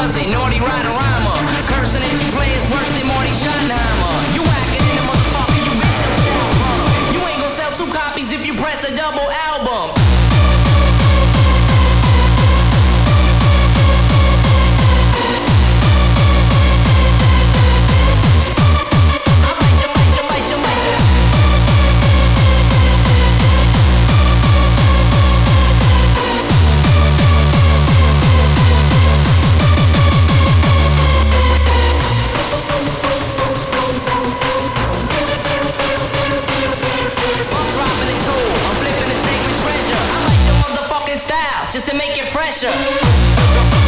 it. Naughty rider rhymer. Cursing at you players worse than Marty Schottenheimer. You acting in the motherfucker, you yourself, huh? You ain't gonna sell two copies if you press a double album. just to make it fresher.